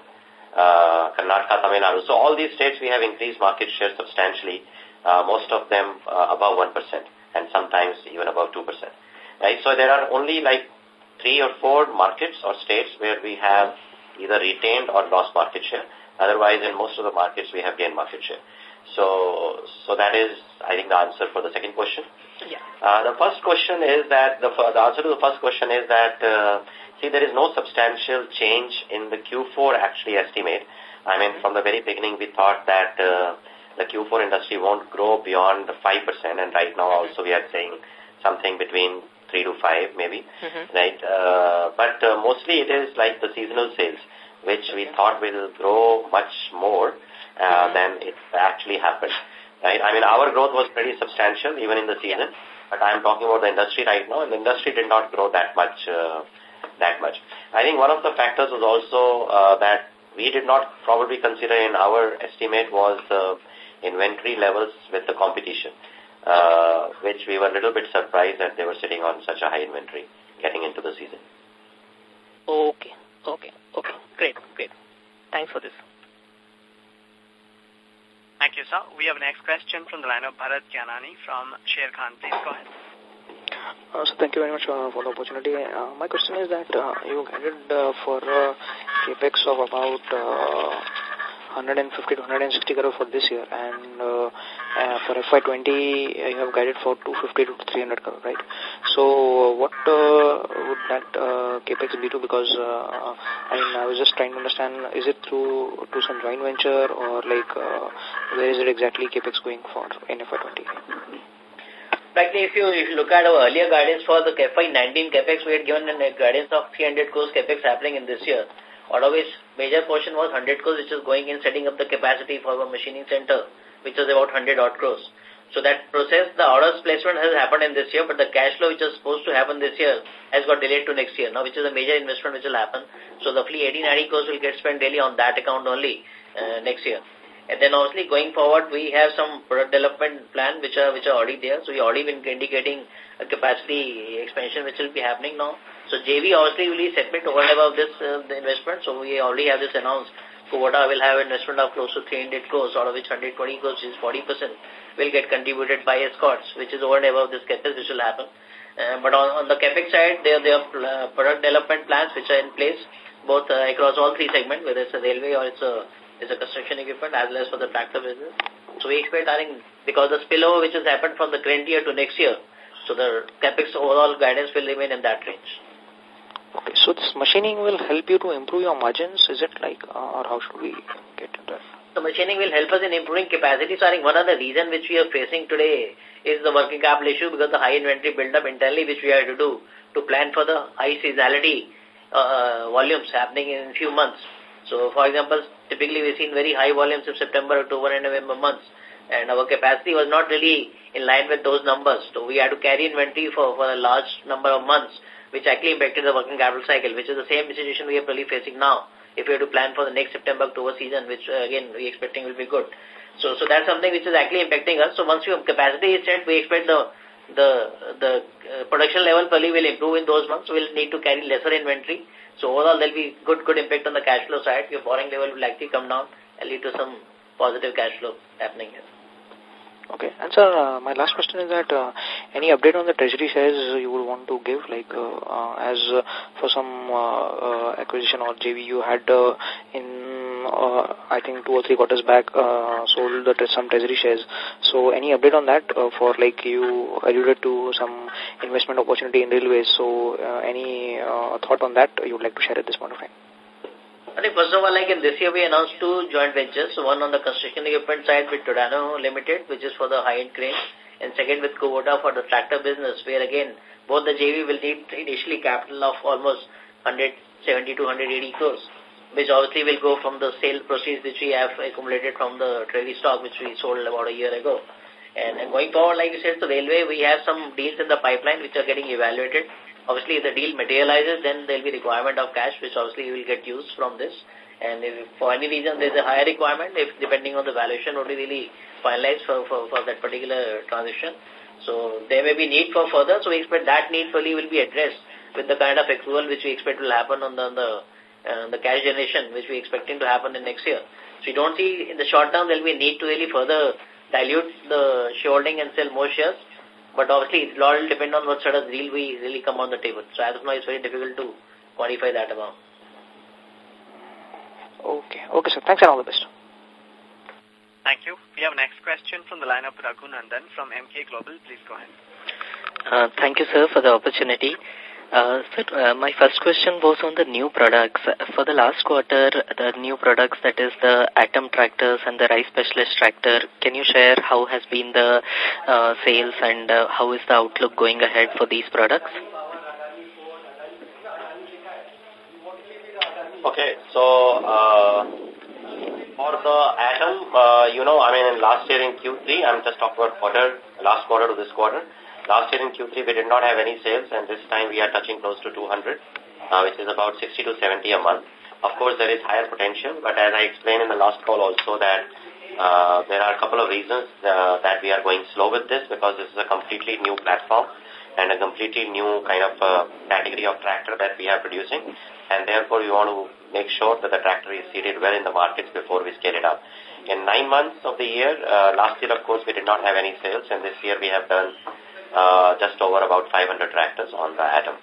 uh, Karnataka, Tamil Nadu. So all these states we have increased market share substantially, uh, most of them uh, above 1% and sometimes even above 2%. Right? So there are only like three or four markets or states where we have either retained or lost market share. Otherwise, in most of the markets, we have gained market share. So, so that is, I think, the answer for the second question. Yeah. Uh, the first question is that, the, the answer to the first question is that, uh, see, there is no substantial change in the Q4 actually estimate. I mean, from the very beginning, we thought that uh, the Q4 industry won't grow beyond 5%, and right now also we are saying something between 3 to 5 maybe, Mm -hmm. right? Uh, but uh, mostly it is like the seasonal sales, which we thought will grow much more uh, than it actually happened, right? I mean, our growth was pretty substantial even in the season, but I'm talking about the industry right now, and the industry did not grow that much, uh, that much. I think one of the factors was also uh, that we did not probably consider in our estimate was the inventory levels with the competition, uh, which we were a little bit surprised that they were sitting on such a high inventory getting into the season. Okay, okay, okay. Great, great. Thanks for this. Thank you, sir. We have next question from the line of Bharat Gyanani from Sharekhan. Please go ahead. Uh, so thank you very much uh, for the opportunity. Uh, my question is that uh, you guided uh, for uh, capex of about uh, 150 to 160 crore for this year and uh, uh, for FY20 you have guided for 250 to 300 crore, right? So what uh, would that uh, capex be to? Because uh, I mean I was just trying to understand is it through to some joint venture or like uh, where is it exactly capex going for in FY20? Practically, if you, if you look at our earlier guidance for the FY19 capex, we had given a guidance of 300 crores capex happening in this year out of which major portion was 100 crores, which is going in setting up the capacity for our machining center, which was about 100 odd crores. So that process, the orders placement has happened in this year, but the cash flow which is supposed to happen this year has got delayed to next year now, which is a major investment which will happen. So roughly 1890 crores will get spent daily on that account only uh, next year. And then obviously going forward, we have some product development plan which are which are already there. So we already been indicating a capacity expansion which will be happening now. So JV obviously will be segment over and above this uh, investment. So we already have this announced. Kubota will have investment of close to 300 crores, out of which 120 crores, which is 40%, will get contributed by Escorts, which is over and above this capex which will happen. Uh, but on, on the capex side, there, there are uh, product development plans which are in place, both across all three segments, whether it's a railway or it's a, it's a construction equipment, as well as for the tractor business. So we expect, I think, because the spillover which has happened from the current year to next year, so the capex overall guidance will remain in that range. Okay, so this machining will help you to improve your margins, is it like, uh, or how should we get into that? The machining will help us in improving capacity. So I think one of the reasons which we are facing today is the working capital issue because the high inventory build-up internally which we have to do to plan for the high seasonality uh, volumes happening in few months. So for example, typically we've seen very high volumes in September, October and November months and our capacity was not really in line with those numbers. So we had to carry inventory for, for a large number of months which actually impacted the working capital cycle, which is the same situation we are probably facing now. If we have to plan for the next September-October season, which uh, again we expecting will be good. So, so that's something which is actually impacting us. So once your capacity is set, we expect the the the uh, production level probably will improve in those months. We'll need to carry lesser inventory. So overall, there'll be good good impact on the cash flow side. Your borrowing level will likely come down and lead to some positive cash flow happening here. Okay. And sir, uh, my last question is that uh, any update on the treasury shares you would want to give, like uh, uh, as uh, for some uh, uh, acquisition or JV you had uh, in, uh, I think two or three quarters back, uh, sold the, some treasury shares. So any update on that uh, for like you alluded to some investment opportunity in railways. So any uh, thought on that you would like to share at this point of time? I think first of all, like in this year, we announced two joint ventures. One on the construction equipment side with Tadano Limited, which is for the high-end cranes, and second with Kubota for the tractor business, where again, both the JV will need initially capital of almost 170 to 180 crores. which obviously will go from the sale proceeds which we have accumulated from the treasury stock which we sold about a year ago. And going forward, like you said, the railway, we have some deals in the pipeline which are getting evaluated. Obviously, if the deal materializes, then there will be requirement of cash, which obviously will get used from this. And if for any reason there is a higher requirement, if depending on the valuation, would be really finalized for, for, for that particular transition. So there may be need for further. So we expect that need fully will be addressed with the kind of accrual which we expect will happen on the, on the uh, the cash generation which we expecting to happen in next year. So we don't see in the short term there will be need to really further dilute the shareholding and sell more shares. But obviously it will all depend on what sort of deal we really come on the table. So as of now it's very difficult to quantify that amount. Okay. Okay, sir. Thanks and all the best. Thank you. We have next question from the line of Raghu Nandan from Emkay Global. Please go ahead. Uh, thank you, sir, for the opportunity. Uh, sir, uh, my first question was on the new products. For the last quarter, the new products, that is the Atom tractors and the Rice Specialist tractor, can you share how has been the uh, sales and uh, how is the outlook going ahead for these products? Okay, so uh, for the Atom, uh, you know, I mean, last year in Q3, I'm just talking about quarter, last quarter to this quarter, Last year in Q3, we did not have any sales, and this time we are touching close to 200, uh, which is about 60 to 70 a month. Of course, there is higher potential, but as I explained in the last call also that uh, there are a couple of reasons uh, that we are going slow with this because this is a completely new platform and a completely new kind of uh, category of tractor that we are producing. And therefore, we want to make sure that the tractor is seated well in the markets before we scale it up. In nine months of the year, uh, last year, of course, we did not have any sales, and this year we have done uh, just over about 500 tractors on the Atom.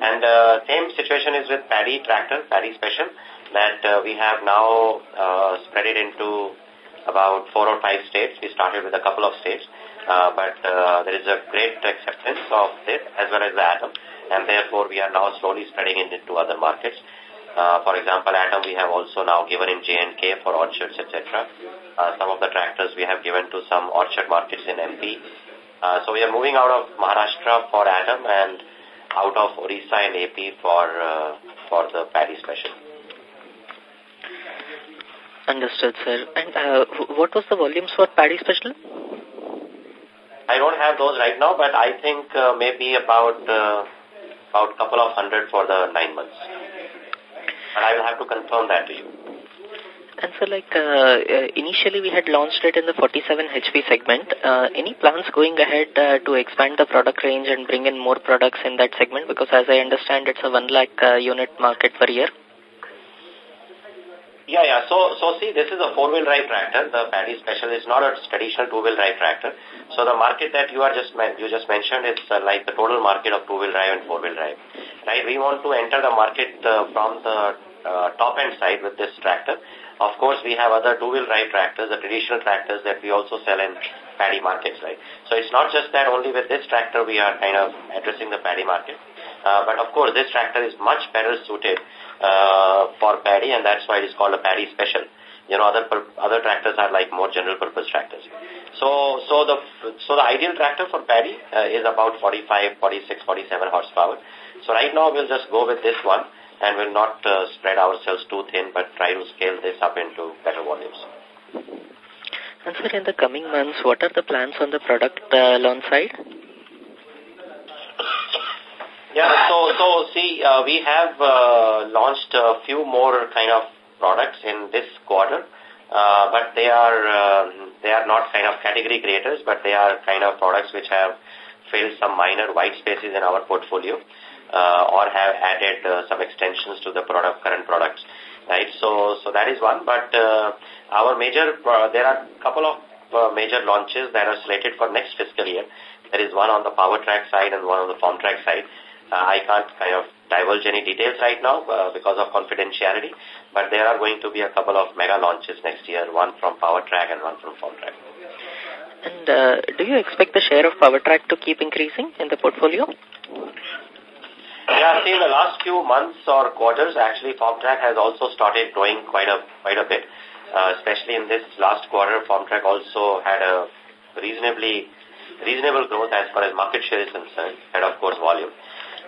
And uh, same situation is with Paddy tractor, Paddy Special, that uh, we have now uh, spread it into about four or five states. We started with a couple of states, uh, but uh, there is a great acceptance of this as well as the Atom, and therefore we are now slowly spreading it into other markets. Uh, for example, Atom we have also now given in J&K for orchards, etc. Uh, some of the tractors we have given to some orchard markets in MP uh, so we are moving out of Maharashtra for Atom and out of Orissa and AP for uh, for the paddy special. Understood, sir. And uh, what was the volumes for paddy special? I don't have those right now, but I think uh, maybe about uh, about couple of hundred for the nine months. But I will have to confirm that to you. And so, like, uh, uh, initially we had launched it in the 47 HP segment. Uh, any plans going ahead uh, to expand the product range and bring in more products in that segment? Because as I understand, it's a 1 lakh uh, unit market per year. Yeah, yeah. So, so see, this is a four-wheel drive tractor. The Paddy Special is not a traditional two-wheel drive tractor. So the market that you are just you just mentioned is uh, like the total market of two-wheel drive and four-wheel drive. Right? We want to enter the market uh, from the uh, top end side with this tractor. Of course, we have other two-wheel drive tractors, the traditional tractors that we also sell in paddy markets, right? So it's not just that only with this tractor we are kind of addressing the paddy market. Uh, but of course, this tractor is much better suited uh, for paddy, and that's why it is called a paddy special. You know, other other tractors are like more general purpose tractors. So, so the so the ideal tractor for paddy uh, is about 45, 46, 47 horsepower. So right now we'll just go with this one and will not uh, spread ourselves too thin, but try to scale this up into better volumes. And sir, in the coming months, what are the plans on the product uh, launch side? Yeah, so so see, uh, we have uh, launched a few more kind of products in this quarter, uh, but they are um, they are not kind of category creators, but they are kind of products which have filled some minor white spaces in our portfolio uh, or have added uh, some extensions to the product current products right? So so that is one but uh, our major uh, there are a couple of uh, major launches that are slated for next fiscal year. There is one on the Powertrac side and one on the Farmtrac side. Uh, I can't kind of divulge any details right now uh, because of confidentiality but there are going to be a couple of mega launches next year one from Powertrac and one from Farmtrac. And uh, do you expect the share of Powertrac to keep increasing in the portfolio yeah, see, in the last few months or quarters, actually, Farmtrac has also started growing quite a quite a bit. Uh, especially in this last quarter, Farmtrac also had a reasonably reasonable growth as far as market share is concerned, and of course volume.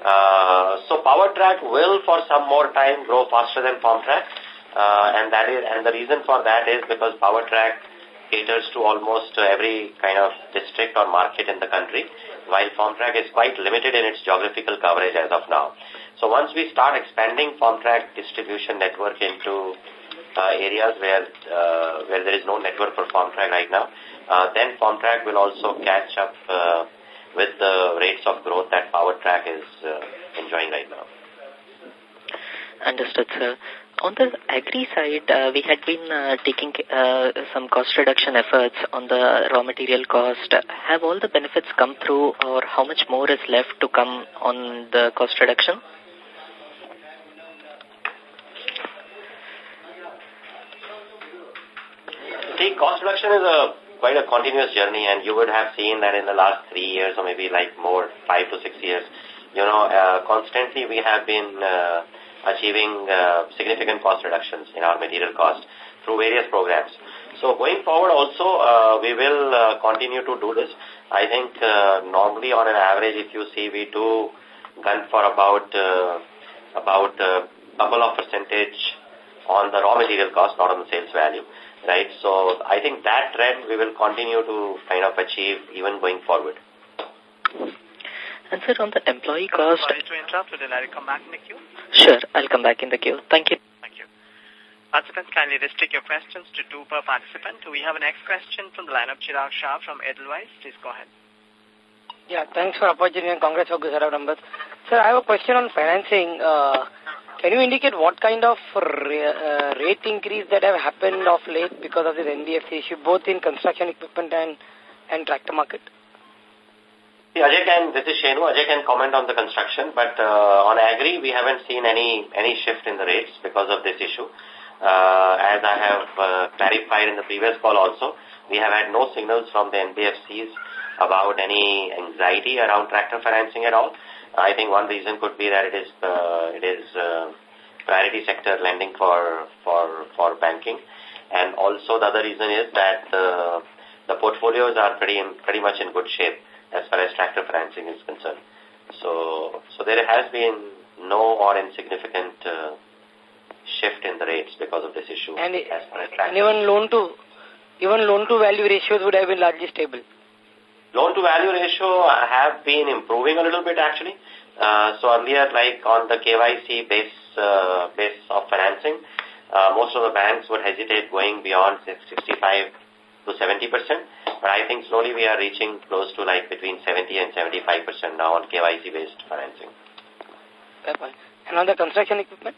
Uh, so Powertrac will for some more time grow faster than Farmtrac. Uh, and that is, and the reason for that is because Powertrac caters to almost every kind of district or market in the country, while Farmtrac is quite limited in its geographical coverage as of now. So once we start expanding Farmtrac distribution network into uh, areas where uh, where there is no network for Farmtrac right now, uh, then Farmtrac will also catch up uh, with the rates of growth that Powertrac is uh, enjoying right now. Understood, sir. On the agri side, uh, we had been uh, taking uh, some cost reduction efforts on the raw material cost. Have all the benefits come through or how much more is left to come on the cost reduction? See, cost reduction is a quite a continuous journey and you would have seen that in the last three years or maybe like more, five to six years, you know, uh, constantly we have been uh, achieving uh, significant cost reductions in our material cost through various programs. So going forward also, uh, we will uh, continue to do this. I think uh, normally on an average, if you see, we do gun for about uh, about a couple of percentage on the raw material cost, not on the sales value, right? So I think that trend we will continue to kind of achieve even going forward. And sir, on the employee cost... Sorry to interrupt, will I come back in the queue? Sure, I'll come back in the queue. Thank you. Thank you. Participants, kindly restrict your questions to two per participant. We have a next question from the line of Chirag Shah from Edelweiss. Please go ahead. Yeah, thanks for opportunity and congrats for good set of numbers. Sir, I have a question on financing. Uh, can you indicate what kind of uh, rate increase that have happened of late because of this NBFC issue, both in construction equipment and, and tractor market? See, Ajay can, this is Shenu, Ajay can comment on the construction, but uh, on agri, we haven't seen any, any shift in the rates because of this issue. Uh, as I have uh, clarified in the previous call also, we have had no signals from the NBFCs about any anxiety around tractor financing at all. I think one reason could be that it is, uh, it is uh, priority sector lending for, for, for banking. And also the other reason is that uh, the portfolios are pretty, in, pretty much in good shape as far as tractor financing is concerned. So, so there has been no or insignificant uh, shift in the rates because of this issue. And, as far as and even loan to even loan to value ratios would have been largely stable. Loan to value ratio have been improving a little bit actually. Uh, so earlier, like on the KYC base uh, base of financing, uh, most of the banks would hesitate going beyond 65 to 70 percent. But I think slowly we are reaching close to like between 70 and 75 percent now on KYC-based financing. And on the construction equipment?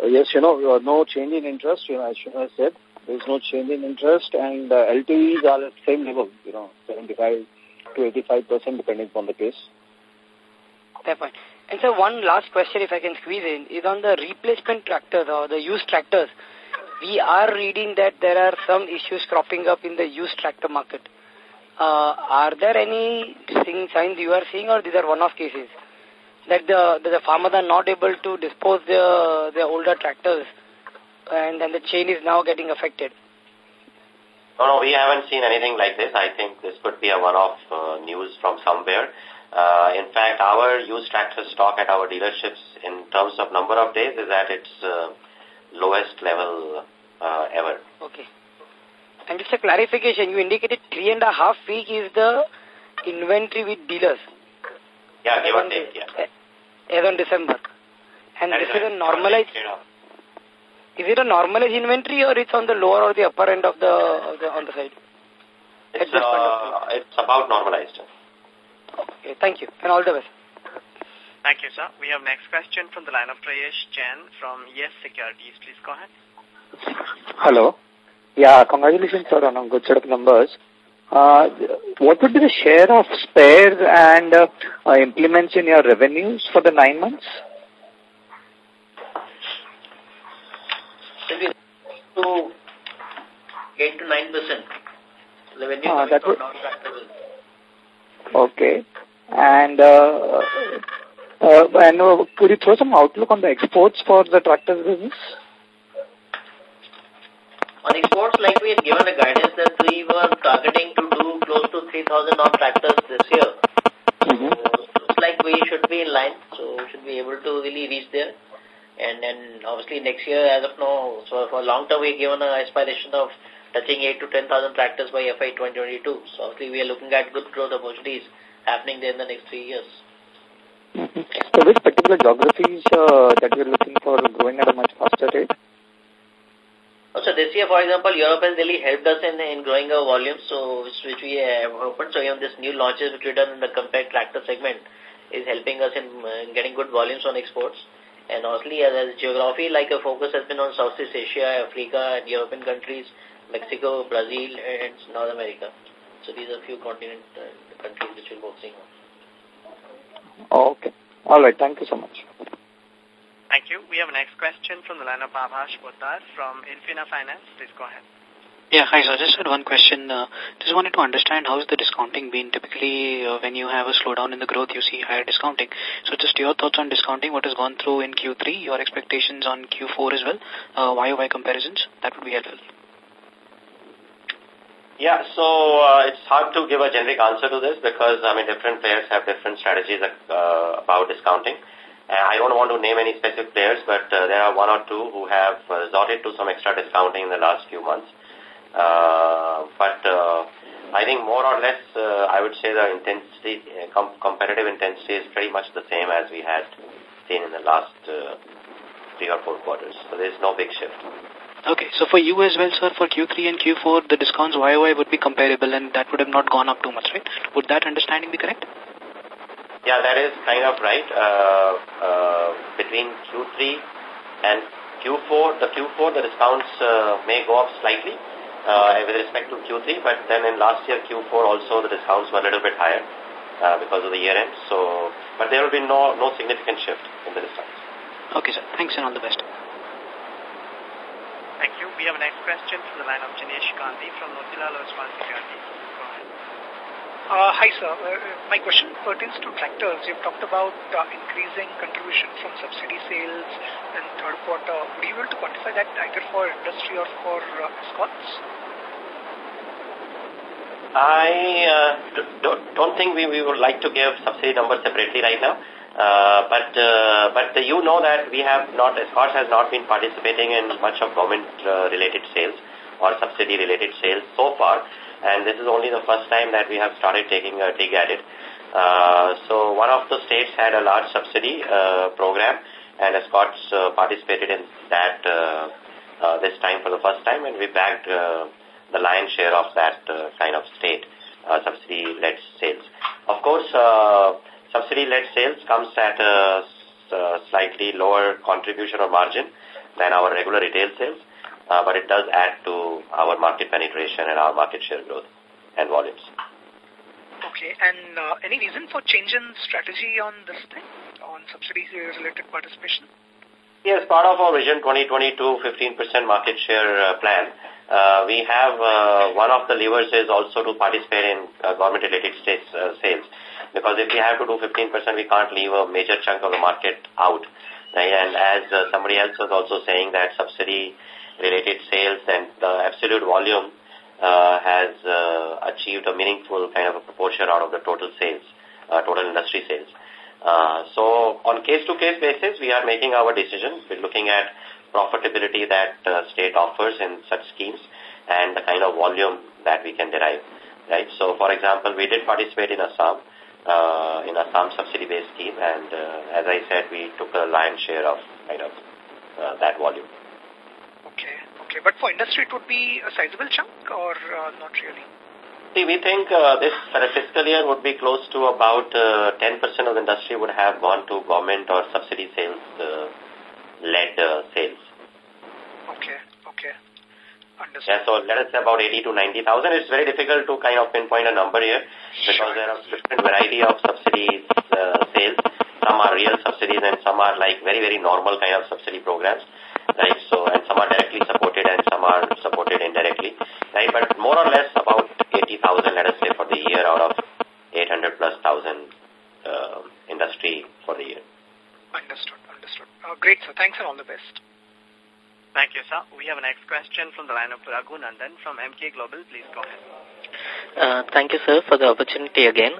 Uh, yes, you know, no change in interest, you know, as I said. There is no change in interest and uh, LTVs are at the same level, you know, 75 to 85 percent depending on the case. Fair point. And so one last question, if I can squeeze in, is on the replacement tractors or the used tractors we are reading that there are some issues cropping up in the used tractor market. Uh, are there any signs you are seeing or these are one-off cases? That the, the farmers are not able to dispose their, their older tractors and then the chain is now getting affected? No, no, we haven't seen anything like this. I think this could be a one-off uh, news from somewhere. Uh, in fact, our used tractor stock at our dealerships in terms of number of days is at its uh, lowest level uh, ever. Okay. And just a clarification, you indicated three and a half week is the inventory with dealers. Yeah, give or take, yeah. As on December. And that this is, is a normalized... Is it a normalized inventory or it's on the lower or the upper end of the, of the on the side? It's, uh, it's about normalized. Okay, thank you. And all the best. Thank you, sir. We have next question from the line of Prayesh Chen from Yes Securities. Please go ahead. Hello. Yeah, congratulations, sir, on a good set of numbers. Uh, what would be the share of spares and uh, uh, implements in your revenues for the nine months? To 8 to 9 percent. Revenue uh, that would... Okay. And uh, uh, and uh, could you throw some outlook on the exports for the tractors business? On exports, like we had given a guidance that we were targeting to do close to 3,000 non tractors this year. Mm -hmm. it's like we should be in line. So we should be able to really reach there. And then obviously next year, as of now, so for long term, we're given an aspiration of touching 8 to 10,000 tractors by FY 2022. So obviously we are looking at good growth opportunities happening there in the next three years. So which particular geographies uh, that you're looking for growing at a much faster rate? So this year, for example, Europe has really helped us in, in growing our volumes, so which, which we have opened. So even this new launches which we've done in the compact tractor segment is helping us in, uh, getting good volumes on exports. And obviously, as, as geography, like a focus has been on Southeast Asia, Africa, and European countries, Mexico, Brazil, and North America. So these are a few continent uh, countries which we're focusing on. Okay. All right. Thank you so much. Thank you. We have a next question from the line of Abhash Poddar from Infina Finance. Please go ahead. Yeah, hi, so I just had one question. Uh, just wanted to understand how is the discounting been? Typically, uh, when you have a slowdown in the growth, you see higher discounting. So just your thoughts on discounting, what has gone through in Q3, your expectations on Q4 as well, uh, YOY comparisons, that would be helpful. Yeah, so uh, it's hard to give a generic answer to this because, I mean, different players have different strategies uh, about discounting. Uh, I don't want to name any specific players, but uh, there are one or two who have resorted to some extra discounting in the last few months. Uh, but uh, I think more or less, uh, I would say the intensity, com competitive intensity is pretty much the same as we had seen in the last uh, three or four quarters. So there's no big shift. Okay, so for you as well, sir, for Q3 and Q4, the discounts YOY would be comparable and that would have not gone up too much, right? Would that understanding be correct? Yeah, that is kind of right. Uh, uh, between Q3 and Q4, the Q4, the discounts uh, may go up slightly uh, with respect to Q3, but then in last year Q4 also the discounts were a little bit higher uh, because of the year end. So, but there will be no no significant shift in the discounts. Okay, sir. Thanks and all the best. Thank you. We have a next question from the line of Jinesh Gandhi from Motilal Oswal Securities. Uh, hi, sir. Uh, my question pertains to tractors. You've talked about uh, increasing contribution from subsidy sales in third quarter. Would you be able to quantify that either for industry or for uh, Escorts? I uh, don't, don't think we, we would like to give subsidy numbers separately right now. Uh, but uh, but you know that we have not, Escorts has not been participating in much of government-related uh, sales or subsidy-related sales so far and this is only the first time that we have started taking a dig at it. Uh, so one of the states had a large subsidy uh, program, and Escorts uh, participated in that uh, uh, this time for the first time, and we bagged uh, the lion's share of that uh, kind of state uh, subsidy-led sales. Of course, uh, subsidy-led sales comes at a uh, slightly lower contribution or margin than our regular retail sales uh, but it does add to our market penetration and our market share growth and volumes. Okay, and uh, any reason for change in strategy on this thing, on subsidy-related participation? Yes, part of our Vision 2022 15% market share uh, plan, uh, we have uh, one of the levers is also to participate in uh, government-related uh, sales. Because if we have to do 15%, we can't leave a major chunk of the market out. Right? And as uh, somebody else was also saying that subsidy related sales and the absolute volume uh, has uh, achieved a meaningful kind of a proportion out of the total sales, uh, total industry sales. Uh, so on case-to-case -case basis, we are making our decisions. We're looking at profitability that uh, state offers in such schemes and the kind of volume that we can derive. Right. So, for example, we did participate in Assam, uh, in Assam subsidy-based scheme, and uh, as I said, we took a lion's share of kind of uh, that volume. Okay, okay. But for industry, it would be a sizable chunk or uh, not really? See, we think uh, this fiscal year would be close to about 10% uh, of the industry would have gone to government or subsidy sales uh, led uh, sales. Okay. Understood. Yeah, so let us say about 80 to 90,000. It's very difficult to kind of pinpoint a number here because there are different variety of subsidies uh, sales. Some are real subsidies and some are like very, very normal kind of subsidy programs right? So, and some are directly supported and some are supported indirectly, right? But more or less about 80,000, let us say, for the year out of 800 plus thousand uh, industry for the year. Understood, understood. Uh, great, sir. Thanks and all the best. Thank you, sir. sir. We have a next question from the line of Raghu Nandan from Emkay Global. Please go ahead. Uh, thank you, sir, for the opportunity again.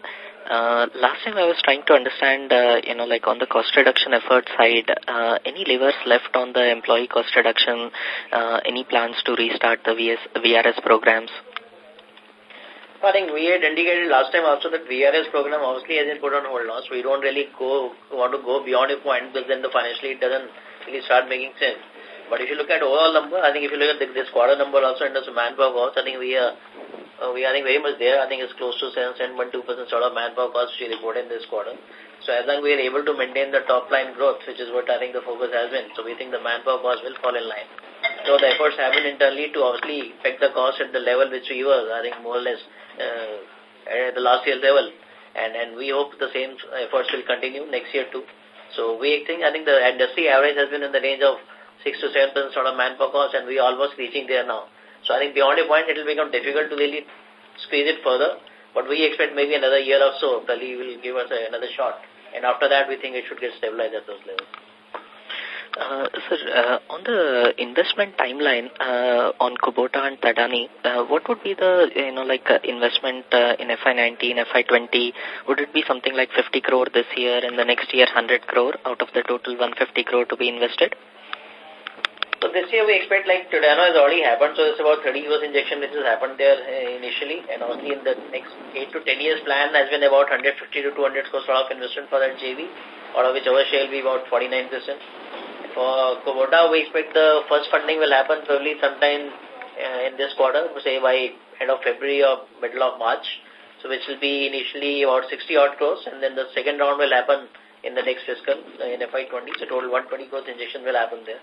Uh, last time I was trying to understand, uh, you know, like on the cost reduction effort side, uh, any levers left on the employee cost reduction, uh, any plans to restart the VS, VRS programs? I think we had indicated last time also that VRS program obviously has been put on hold now, so we don't really go want to go beyond a point because then the financially it doesn't really start making sense. But if you look at overall number, I think if you look at the, this quarter number also in terms of manpower cost, I think we are uh, we are I think very much there. I think it's close to 7.2% sort of manpower cost we reported in this quarter. So as long as we are able to maintain the top line growth, which is what I think the focus has been, so we think the manpower cost will fall in line. So the efforts have been internally to obviously affect the cost at the level which we were, I think more or less uh, at the last year's level. And, and we hope the same efforts will continue next year too. So we think, I think the industry average has been in the range of 6 to 7% sort of manpower cost and we are almost reaching there now. So I think beyond a point, it will become difficult to really squeeze it further. But we expect maybe another year or so, Kali will give us a, another shot. And after that, we think it should get stabilized at those levels. Uh, sir, uh, on the investment timeline uh, on Kubota and Tadano, uh, what would be the you know like uh, investment uh, in FY19, FY20? Would it be something like 50 crore this year and the next year 100 crore out of the total 150 crore to be invested? So this year we expect like Tadano has already happened, so it's about 30 crores injection which has happened there uh, initially, and obviously in the next 8 to 10 years plan has been about 150 to 200 crores sort of investment for that JV, out of which our share will be about 49%. For Kubota, we expect the first funding will happen probably sometime uh, in this quarter, say by end of February or middle of March, so which will be initially about 60 odd crores, and then the second round will happen in the next fiscal, uh, in FY20, so total 120 crores injection will happen there.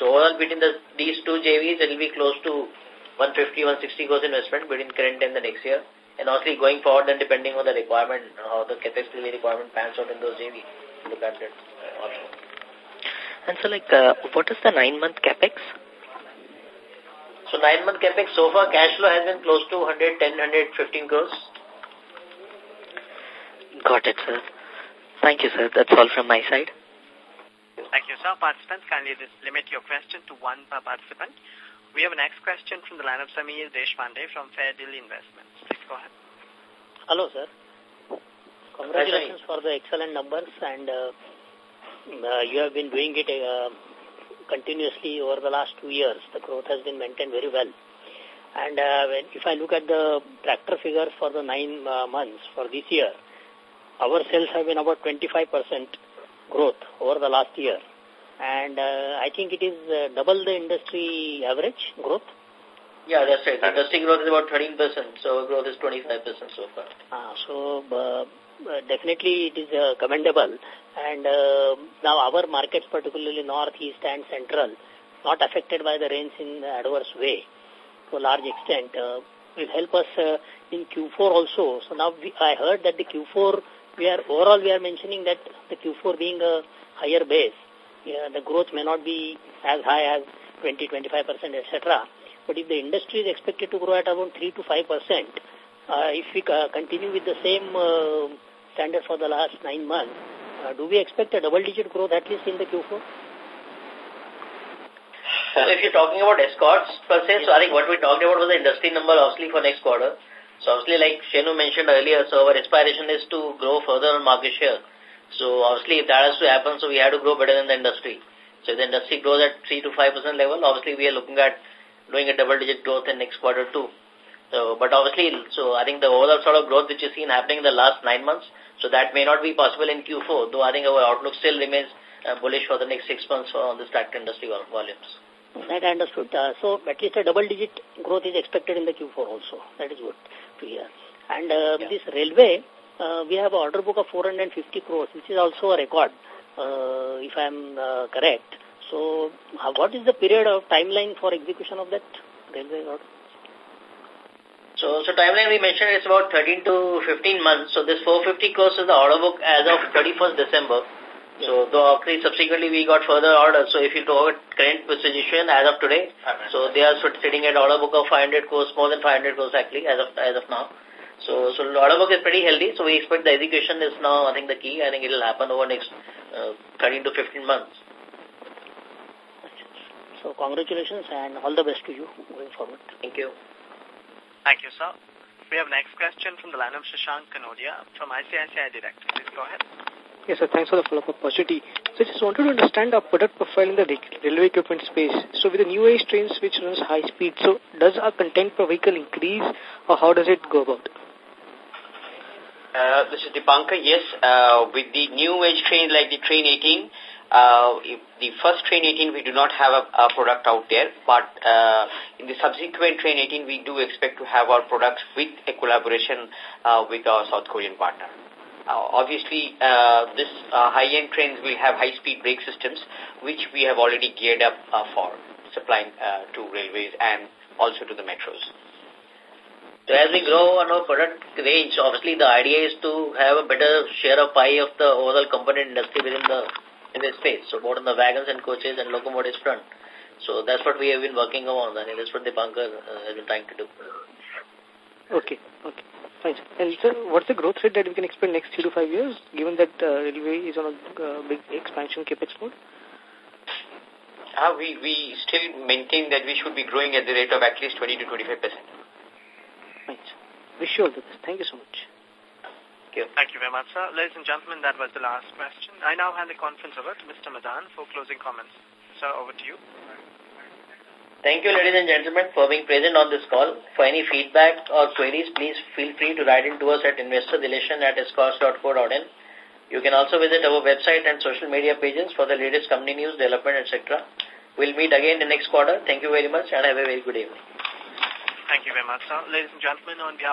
So overall between the, these two JVs, it will be close to 150, 160 crores investment between current and the next year. And obviously going forward then depending on the requirement, how the capex requirement pans out in those JVs, look at that also. And so like, uh, what is the nine-month capex? So nine-month capex, so far cash flow has been close to 110, 115 crores. Got it, sir. Thank you, sir. That's all from my side. Thank you, sir. Participants, kindly limit your question to one per participant. We have a next question from the line of Samir Deshpande from Fair Deal Investments. Please go ahead. Hello, sir. Congratulations for the excellent numbers and uh, uh, you have been doing it uh, continuously over the last two years. The growth has been maintained very well. And uh, when, if I look at the tractor figures for the nine uh, months for this year, our sales have been about 25% growth over the last year. And uh, I think it is uh, double the industry average growth. Yeah, that's right. The industry growth is about 13%, so growth is 25% so far. Ah, so uh, definitely it is uh, commendable. And uh, now our markets, particularly north, east and central, not affected by the rains in adverse way to a large extent, uh, will help us uh, in Q4 also. So now we, I heard that the Q4 we are overall we are mentioning that the Q4 being a higher base, yeah, the growth may not be as high as 20, 25 percent, etc. But if the industry is expected to grow at around 3 to 5 percent, uh, if we uh, continue with the same uh, standard for the last nine months, uh, do we expect a double-digit growth at least in the Q4? So if you're talking about escorts per se, so I think what we talked about was the industry number obviously for next quarter. So obviously like Shenu mentioned earlier, so our aspiration is to grow further on market share. So obviously if that has to happen, so we have to grow better than the industry. So if the industry grows at 3 to 5% level, obviously we are looking at doing a double digit growth in next quarter too. So, but obviously, so I think the overall sort of growth which you've seen happening in the last nine months, so that may not be possible in Q4, though I think our outlook still remains uh, bullish for the next six months on this tractor industry volumes. That I understood. Uh, so at least a double-digit growth is expected in the Q4 also. That is good And uh, yeah. this railway, uh, we have an order book of 450 crores, which is also a record, uh, if I am uh, correct. So uh, what is the period of timeline for execution of that railway order? So, so timeline we mentioned is about 13 to 15 months. So this 450 crores is the order book as of 31st December. So though subsequently we got further orders. So if you talk current position as of today, so they are sitting at order book of 500 crores, more than 500 crores actually as of as of now. So so order book is pretty healthy. So we expect the execution is now I think the key. I think it will happen over next uh, 13 to 15 months. So congratulations and all the best to you going forward. Thank you. Thank you, sir. We have next question from the line of Shashank Kanodia from ICICI Direct. Please go ahead. Yes, sir. Thanks for the follow-up opportunity. So I just wanted to understand our product profile in the railway equipment space. So with the new age trains which runs high speed, so does our content per vehicle increase or how does it go about? Uh, this is Dipankar. Yes, uh, with the new age trains like the Train 18, uh, the first Train 18 we do not have a, a product out there, but uh, in the subsequent Train 18 we do expect to have our products with a collaboration uh, with our South Korean partner. Uh, obviously, uh, this uh, high-end trains will have high-speed brake systems, which we have already geared up for supplying to railways and also to the metros. So as we grow on our product range, obviously the idea is to have a better share of pie of the overall component industry within the in this space. So both on the wagons and coaches and locomotives front. So that's what we have been working on and that's what the uh, has been trying to do. Okay, okay. Fine. And sir, what's the growth rate that we can expect next three to five years, given that uh, railway is on a uh, big expansion capex mode? Uh, we, we still maintain that we should be growing at the rate of at least 20 to 25 percent. Right. Wish you all the best. Thank you so much. Thank you. Thank you very much, sir. Ladies and gentlemen, that was the last question. I now hand the conference over to Mr. Madan for closing comments. Sir, over to you. Thank you, ladies and gentlemen, for being present on this call. For any feedback or queries, please feel free to write in to us at investorrelation at escorts.co.in. You can also visit our website and social media pages for the latest company news, development, etc. We'll meet again the next quarter. Thank you very much and have a very good evening. Thank you very much, sir. Ladies and gentlemen, on behalf